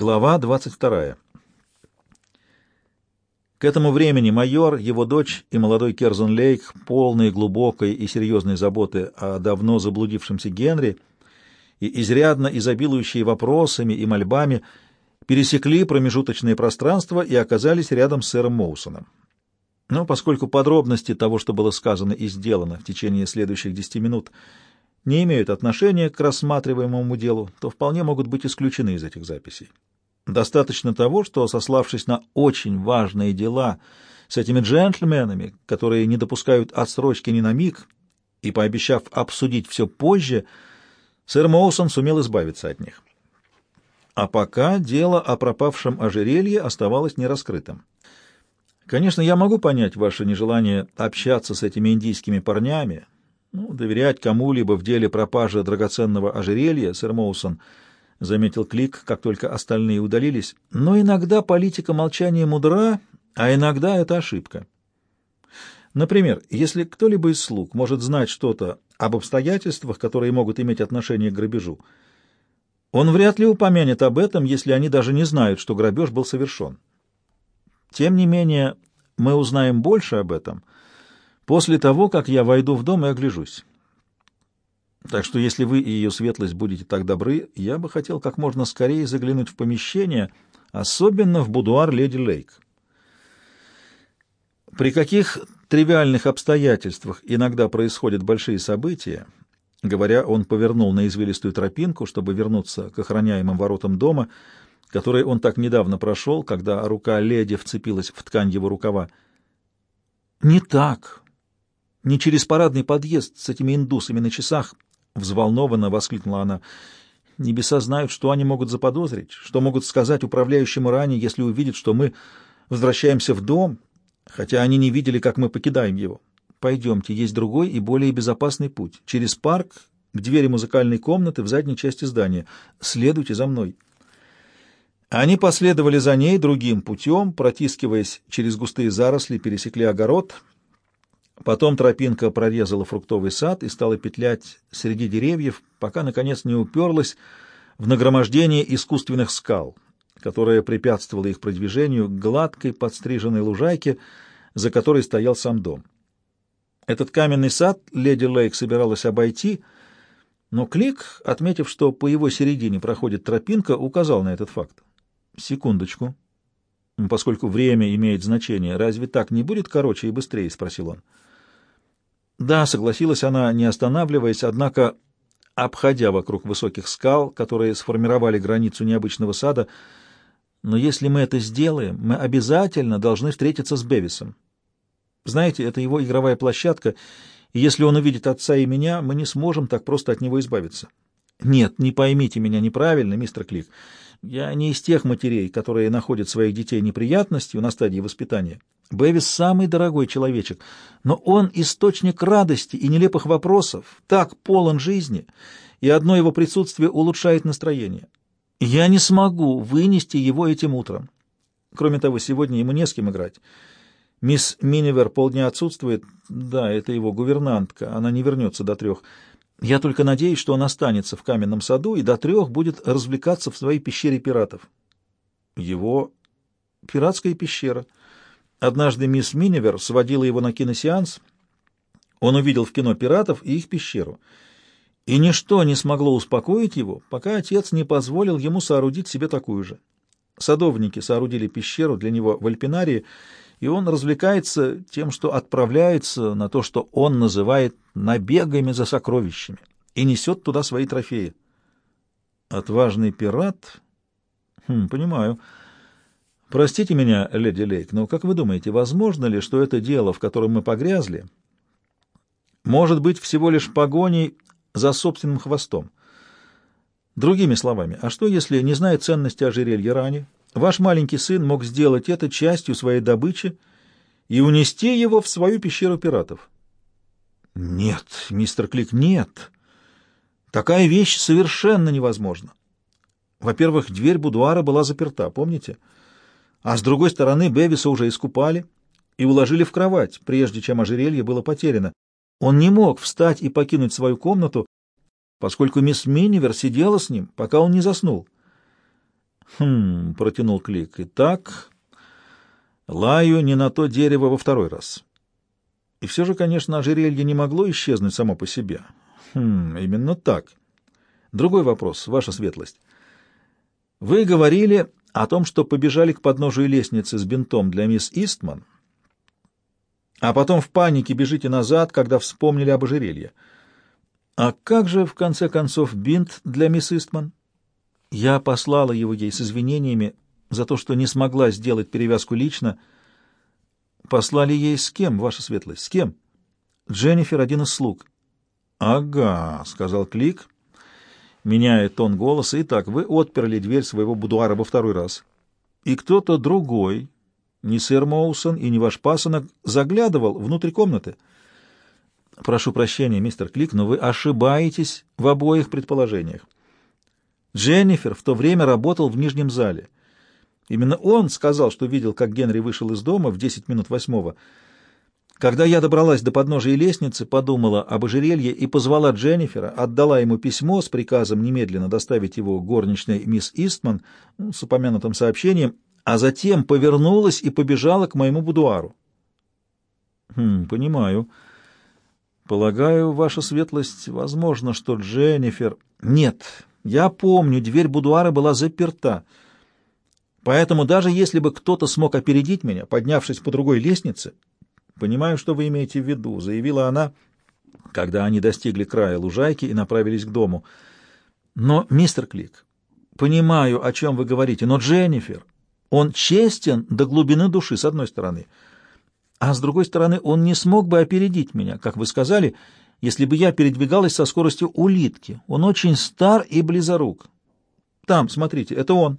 Глава 22. К этому времени майор, его дочь и молодой Керзон Лейк, полные глубокой и серьезной заботы о давно заблудившемся Генри и изрядно изобилующие вопросами и мольбами, пересекли промежуточное пространство и оказались рядом с сэром Моусоном. Но поскольку подробности того, что было сказано и сделано в течение следующих десяти минут, не имеют отношения к рассматриваемому делу, то вполне могут быть исключены из этих записей. Достаточно того, что, сославшись на очень важные дела с этими джентльменами, которые не допускают отсрочки ни на миг, и пообещав обсудить все позже, сэр Моусон сумел избавиться от них. А пока дело о пропавшем ожерелье оставалось нераскрытым. Конечно, я могу понять ваше нежелание общаться с этими индийскими парнями, ну, доверять кому-либо в деле пропажи драгоценного ожерелья, сэр Моусон, — заметил Клик, как только остальные удалились, — но иногда политика молчания мудра, а иногда это ошибка. Например, если кто-либо из слуг может знать что-то об обстоятельствах, которые могут иметь отношение к грабежу, он вряд ли упомянет об этом, если они даже не знают, что грабеж был совершен. Тем не менее, мы узнаем больше об этом — после того, как я войду в дом и огляжусь. Так что, если вы и ее светлость будете так добры, я бы хотел как можно скорее заглянуть в помещение, особенно в будуар леди Лейк. При каких тривиальных обстоятельствах иногда происходят большие события, говоря, он повернул на извилистую тропинку, чтобы вернуться к охраняемым воротам дома, который он так недавно прошел, когда рука леди вцепилась в ткань его рукава. «Не так», не через парадный подъезд с этими индусами на часах, — взволнованно воскликнула она. Небеса знают, что они могут заподозрить, что могут сказать управляющему ранее, если увидят, что мы возвращаемся в дом, хотя они не видели, как мы покидаем его. Пойдемте, есть другой и более безопасный путь. Через парк к двери музыкальной комнаты в задней части здания. Следуйте за мной. Они последовали за ней другим путем, протискиваясь через густые заросли, пересекли огород — Потом тропинка прорезала фруктовый сад и стала петлять среди деревьев, пока, наконец, не уперлась в нагромождение искусственных скал, которое препятствовало их продвижению к гладкой подстриженной лужайке, за которой стоял сам дом. Этот каменный сад леди Лейк собиралась обойти, но Клик, отметив, что по его середине проходит тропинка, указал на этот факт. «Секундочку. Поскольку время имеет значение, разве так не будет короче и быстрее?» — спросил он. Да, согласилась она, не останавливаясь, однако, обходя вокруг высоких скал, которые сформировали границу необычного сада, но если мы это сделаем, мы обязательно должны встретиться с Бевисом. Знаете, это его игровая площадка, и если он увидит отца и меня, мы не сможем так просто от него избавиться. Нет, не поймите меня неправильно, мистер Клик. Я не из тех матерей, которые находят своих детей неприятностью на стадии воспитания. Бэвис самый дорогой человечек, но он источник радости и нелепых вопросов, так полон жизни, и одно его присутствие улучшает настроение. Я не смогу вынести его этим утром. Кроме того, сегодня ему не с кем играть. Мисс Минивер полдня отсутствует. Да, это его гувернантка, она не вернется до трех. Я только надеюсь, что он останется в каменном саду и до трех будет развлекаться в своей пещере пиратов. Его пиратская пещера — Однажды мисс Минивер сводила его на киносеанс. Он увидел в кино пиратов и их пещеру. И ничто не смогло успокоить его, пока отец не позволил ему соорудить себе такую же. Садовники соорудили пещеру для него в Альпинарии, и он развлекается тем, что отправляется на то, что он называет «набегами за сокровищами», и несет туда свои трофеи. Отважный пират? Хм, понимаю. Простите меня, леди Лейк, но как вы думаете, возможно ли, что это дело, в котором мы погрязли, может быть всего лишь погоней за собственным хвостом? Другими словами, а что если, не зная ценности ожерелья ранее, ваш маленький сын мог сделать это частью своей добычи и унести его в свою пещеру пиратов? Нет, мистер Клик, нет. Такая вещь совершенно невозможна. Во-первых, дверь будуара была заперта, помните? — а с другой стороны Бевиса уже искупали и уложили в кровать, прежде чем ожерелье было потеряно. Он не мог встать и покинуть свою комнату, поскольку мисс Минивер сидела с ним, пока он не заснул. «Хм...» — протянул Клик. «Итак, лаю не на то дерево во второй раз». И все же, конечно, ожерелье не могло исчезнуть само по себе. Хм, именно так. Другой вопрос, ваша светлость. Вы говорили о том, что побежали к подножию лестницы с бинтом для мисс Истман, а потом в панике бежите назад, когда вспомнили об ожерелье. А как же, в конце концов, бинт для мисс Истман? Я послала его ей с извинениями за то, что не смогла сделать перевязку лично. Послали ей с кем, ваша светлость, с кем? Дженнифер, один из слуг. — Ага, — сказал Клик, меняя тон голоса. — Итак, вы отперли дверь своего будуара во второй раз. И кто-то другой, не сэр Моусон и не ваш пасынок, заглядывал внутрь комнаты. — Прошу прощения, мистер Клик, но вы ошибаетесь в обоих предположениях. Дженнифер в то время работал в нижнем зале. Именно он сказал, что видел, как Генри вышел из дома в 10 минут восьмого. Когда я добралась до подножия лестницы, подумала об ожерелье и позвала Дженнифера, отдала ему письмо с приказом немедленно доставить его горничной мисс Истман ну, с упомянутым сообщением, а затем повернулась и побежала к моему будуару. Хм, понимаю. Полагаю, ваша светлость, возможно, что Дженнифер... Нет, я помню, дверь будуара была заперта. Поэтому даже если бы кто-то смог опередить меня, поднявшись по другой лестнице, «Понимаю, что вы имеете в виду», — заявила она, когда они достигли края лужайки и направились к дому. «Но, мистер Клик, понимаю, о чем вы говорите, но Дженнифер, он честен до глубины души, с одной стороны, а с другой стороны, он не смог бы опередить меня, как вы сказали, если бы я передвигалась со скоростью улитки. Он очень стар и близорук. Там, смотрите, это он.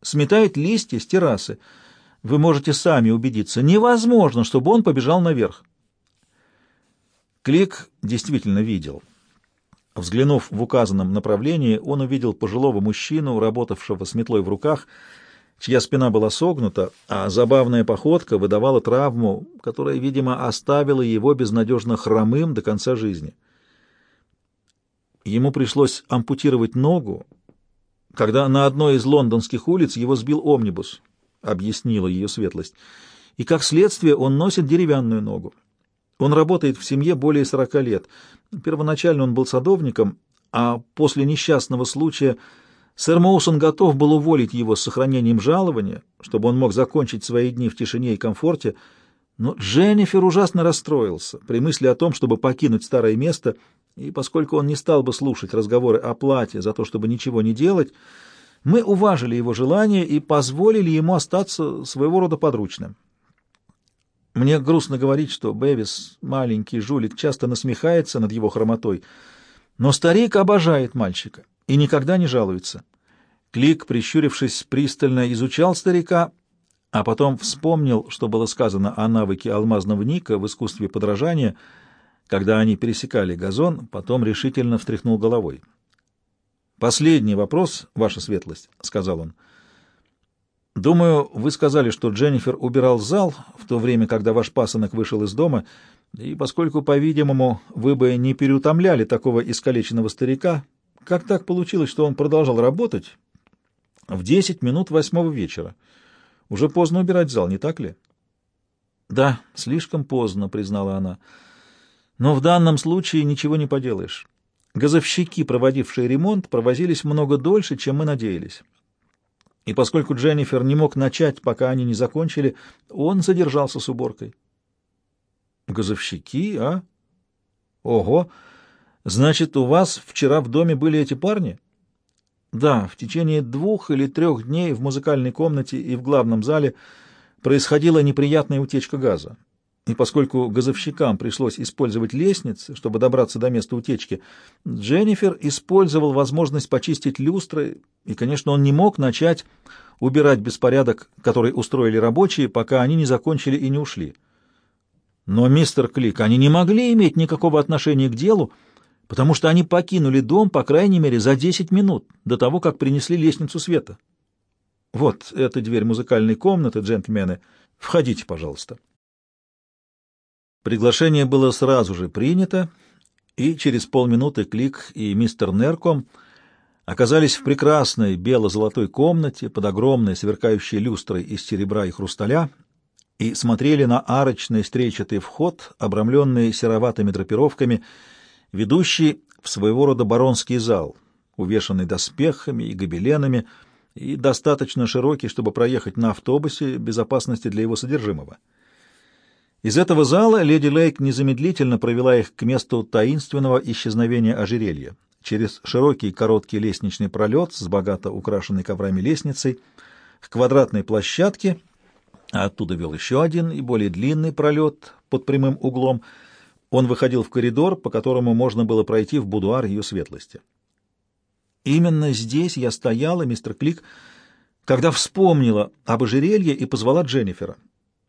Сметает листья с террасы. Вы можете сами убедиться. Невозможно, чтобы он побежал наверх. Клик действительно видел. Взглянув в указанном направлении, он увидел пожилого мужчину, работавшего с метлой в руках, чья спина была согнута, а забавная походка выдавала травму, которая, видимо, оставила его безнадежно хромым до конца жизни. Ему пришлось ампутировать ногу, когда на одной из лондонских улиц его сбил омнибус. — объяснила ее светлость. «И как следствие он носит деревянную ногу. Он работает в семье более сорока лет. Первоначально он был садовником, а после несчастного случая сэр Моусон готов был уволить его с сохранением жалования, чтобы он мог закончить свои дни в тишине и комфорте, но Дженнифер ужасно расстроился при мысли о том, чтобы покинуть старое место, и поскольку он не стал бы слушать разговоры о плате за то, чтобы ничего не делать, мы уважили его желание и позволили ему остаться своего рода подручным. Мне грустно говорить, что Бэвис, маленький жулик, часто насмехается над его хромотой, но старик обожает мальчика и никогда не жалуется. Клик, прищурившись, пристально изучал старика, а потом вспомнил, что было сказано о навыке алмазного ника в искусстве подражания, когда они пересекали газон, потом решительно встряхнул головой. «Последний вопрос, ваша светлость», — сказал он. «Думаю, вы сказали, что Дженнифер убирал зал в то время, когда ваш пасынок вышел из дома, и поскольку, по-видимому, вы бы не переутомляли такого искалеченного старика, как так получилось, что он продолжал работать в десять минут восьмого вечера? Уже поздно убирать зал, не так ли?» «Да, слишком поздно», — признала она. «Но в данном случае ничего не поделаешь». Газовщики, проводившие ремонт, провозились много дольше, чем мы надеялись. И поскольку Дженнифер не мог начать, пока они не закончили, он задержался с уборкой. Газовщики, а? Ого! Значит, у вас вчера в доме были эти парни? Да, в течение двух или трех дней в музыкальной комнате и в главном зале происходила неприятная утечка газа. И поскольку газовщикам пришлось использовать лестницы, чтобы добраться до места утечки, Дженнифер использовал возможность почистить люстры, и, конечно, он не мог начать убирать беспорядок, который устроили рабочие, пока они не закончили и не ушли. Но, мистер Клик, они не могли иметь никакого отношения к делу, потому что они покинули дом, по крайней мере, за 10 минут до того, как принесли лестницу света. Вот эта дверь музыкальной комнаты, джентльмены. Входите, пожалуйста. Приглашение было сразу же принято, и через полминуты Клик и мистер Нерком оказались в прекрасной бело-золотой комнате под огромной сверкающей люстрой из серебра и хрусталя и смотрели на арочный стречатый вход, обрамленный сероватыми драпировками, ведущий в своего рода баронский зал, увешанный доспехами и гобеленами, и достаточно широкий, чтобы проехать на автобусе безопасности для его содержимого. Из этого зала леди Лейк незамедлительно провела их к месту таинственного исчезновения ожерелья через широкий короткий лестничный пролет с богато украшенной коврами лестницей к квадратной площадке, а оттуда вел еще один и более длинный пролет под прямым углом. Он выходил в коридор, по которому можно было пройти в будуар ее светлости. Именно здесь я стояла, мистер Клик, когда вспомнила об ожерелье и позвала Дженнифера. —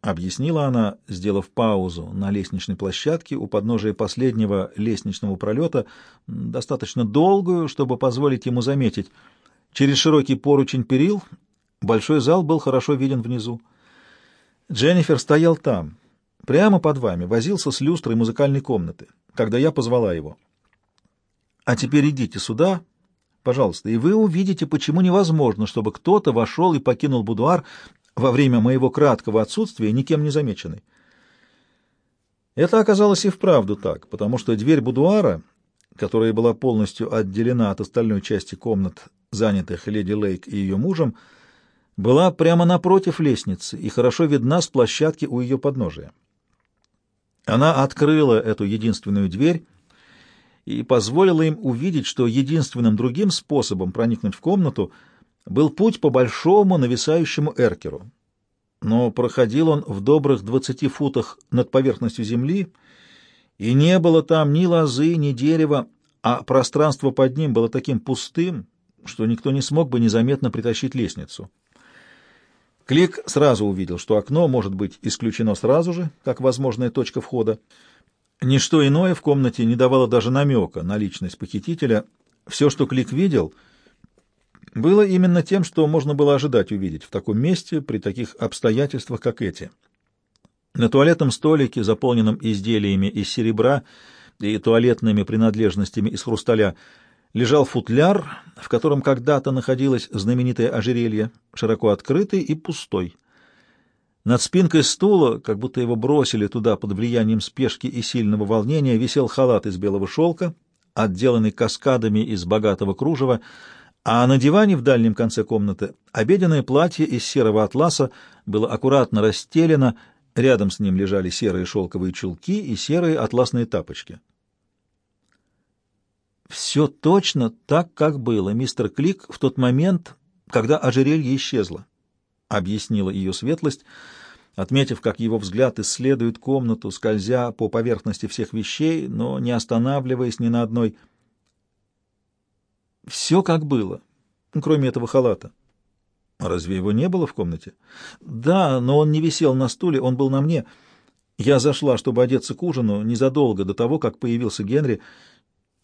объяснила она, сделав паузу на лестничной площадке у подножия последнего лестничного пролета, достаточно долгую, чтобы позволить ему заметить. Через широкий поручень перил большой зал был хорошо виден внизу. Дженнифер стоял там, прямо под вами, возился с люстрой музыкальной комнаты, когда я позвала его. «А теперь идите сюда, пожалуйста, и вы увидите, почему невозможно, чтобы кто-то вошел и покинул будуар во время моего краткого отсутствия никем не замеченный. Это оказалось и вправду так, потому что дверь будуара, которая была полностью отделена от остальной части комнат, занятых леди Лейк и ее мужем, была прямо напротив лестницы и хорошо видна с площадки у ее подножия. Она открыла эту единственную дверь и позволила им увидеть, что единственным другим способом проникнуть в комнату — был путь по большому нависающему эркеру. Но проходил он в добрых двадцати футах над поверхностью земли, и не было там ни лозы, ни дерева, а пространство под ним было таким пустым, что никто не смог бы незаметно притащить лестницу. Клик сразу увидел, что окно может быть исключено сразу же, как возможная точка входа. Ничто иное в комнате не давало даже намека на личность похитителя. Все, что Клик видел — было именно тем, что можно было ожидать увидеть в таком месте при таких обстоятельствах, как эти. На туалетном столике, заполненном изделиями из серебра и туалетными принадлежностями из хрусталя, лежал футляр, в котором когда-то находилось знаменитое ожерелье, широко открытый и пустой. Над спинкой стула, как будто его бросили туда под влиянием спешки и сильного волнения, висел халат из белого шелка, отделанный каскадами из богатого кружева, а на диване в дальнем конце комнаты обеденное платье из серого атласа было аккуратно расстелено, рядом с ним лежали серые шелковые чулки и серые атласные тапочки. Все точно так, как было, мистер Клик, в тот момент, когда ожерелье исчезло, — объяснила ее светлость, отметив, как его взгляд исследует комнату, скользя по поверхности всех вещей, но не останавливаясь ни на одной — все как было, кроме этого халата. Разве его не было в комнате? Да, но он не висел на стуле, он был на мне. Я зашла, чтобы одеться к ужину, незадолго до того, как появился Генри.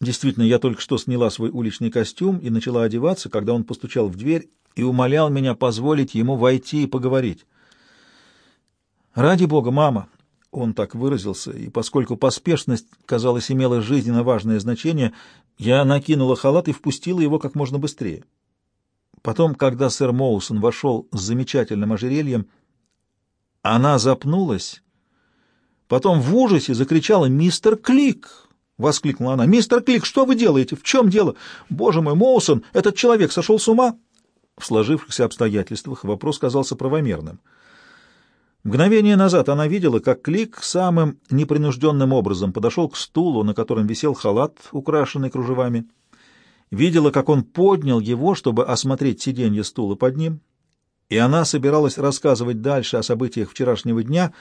Действительно, я только что сняла свой уличный костюм и начала одеваться, когда он постучал в дверь и умолял меня позволить ему войти и поговорить. «Ради бога, мама!» Он так выразился, и поскольку поспешность, казалось, имела жизненно важное значение, я накинула халат и впустила его как можно быстрее. Потом, когда сэр Моусон вошел с замечательным ожерельем, она запнулась, потом в ужасе закричала «Мистер Клик!» — воскликнула она. «Мистер Клик, что вы делаете? В чем дело? Боже мой, Моусон, этот человек сошел с ума!» В сложившихся обстоятельствах вопрос казался правомерным — Мгновение назад она видела, как Клик самым непринужденным образом подошел к стулу, на котором висел халат, украшенный кружевами. Видела, как он поднял его, чтобы осмотреть сиденье стула под ним, и она собиралась рассказывать дальше о событиях вчерашнего дня,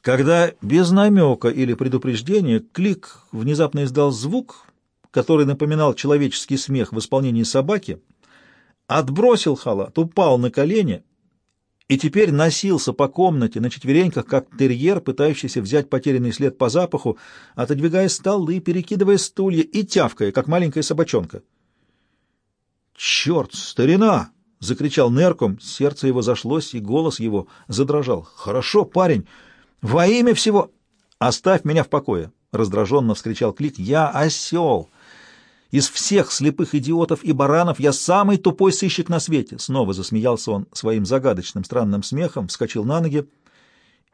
когда без намека или предупреждения Клик внезапно издал звук, который напоминал человеческий смех в исполнении собаки, отбросил халат, упал на колени и теперь носился по комнате на четвереньках, как терьер, пытающийся взять потерянный след по запаху, отодвигая столы, перекидывая стулья и тявкая, как маленькая собачонка. «Черт, старина!» — закричал Нерком, сердце его зашлось, и голос его задрожал. «Хорошо, парень! Во имя всего...» «Оставь меня в покое!» — раздраженно вскричал Клик. «Я осел! Из всех слепых идиотов и баранов я самый тупой сыщик на свете. Снова засмеялся он своим загадочным странным смехом, вскочил на ноги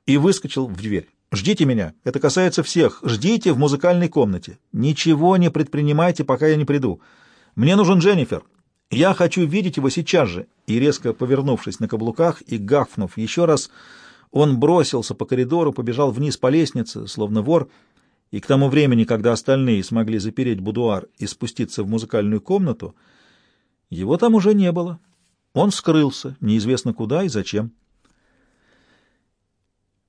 и выскочил в дверь. «Ждите меня. Это касается всех. Ждите в музыкальной комнате. Ничего не предпринимайте, пока я не приду. Мне нужен Дженнифер. Я хочу видеть его сейчас же». И резко повернувшись на каблуках и гафнув еще раз, он бросился по коридору, побежал вниз по лестнице, словно вор, и к тому времени, когда остальные смогли запереть будуар и спуститься в музыкальную комнату, его там уже не было. Он скрылся, неизвестно куда и зачем.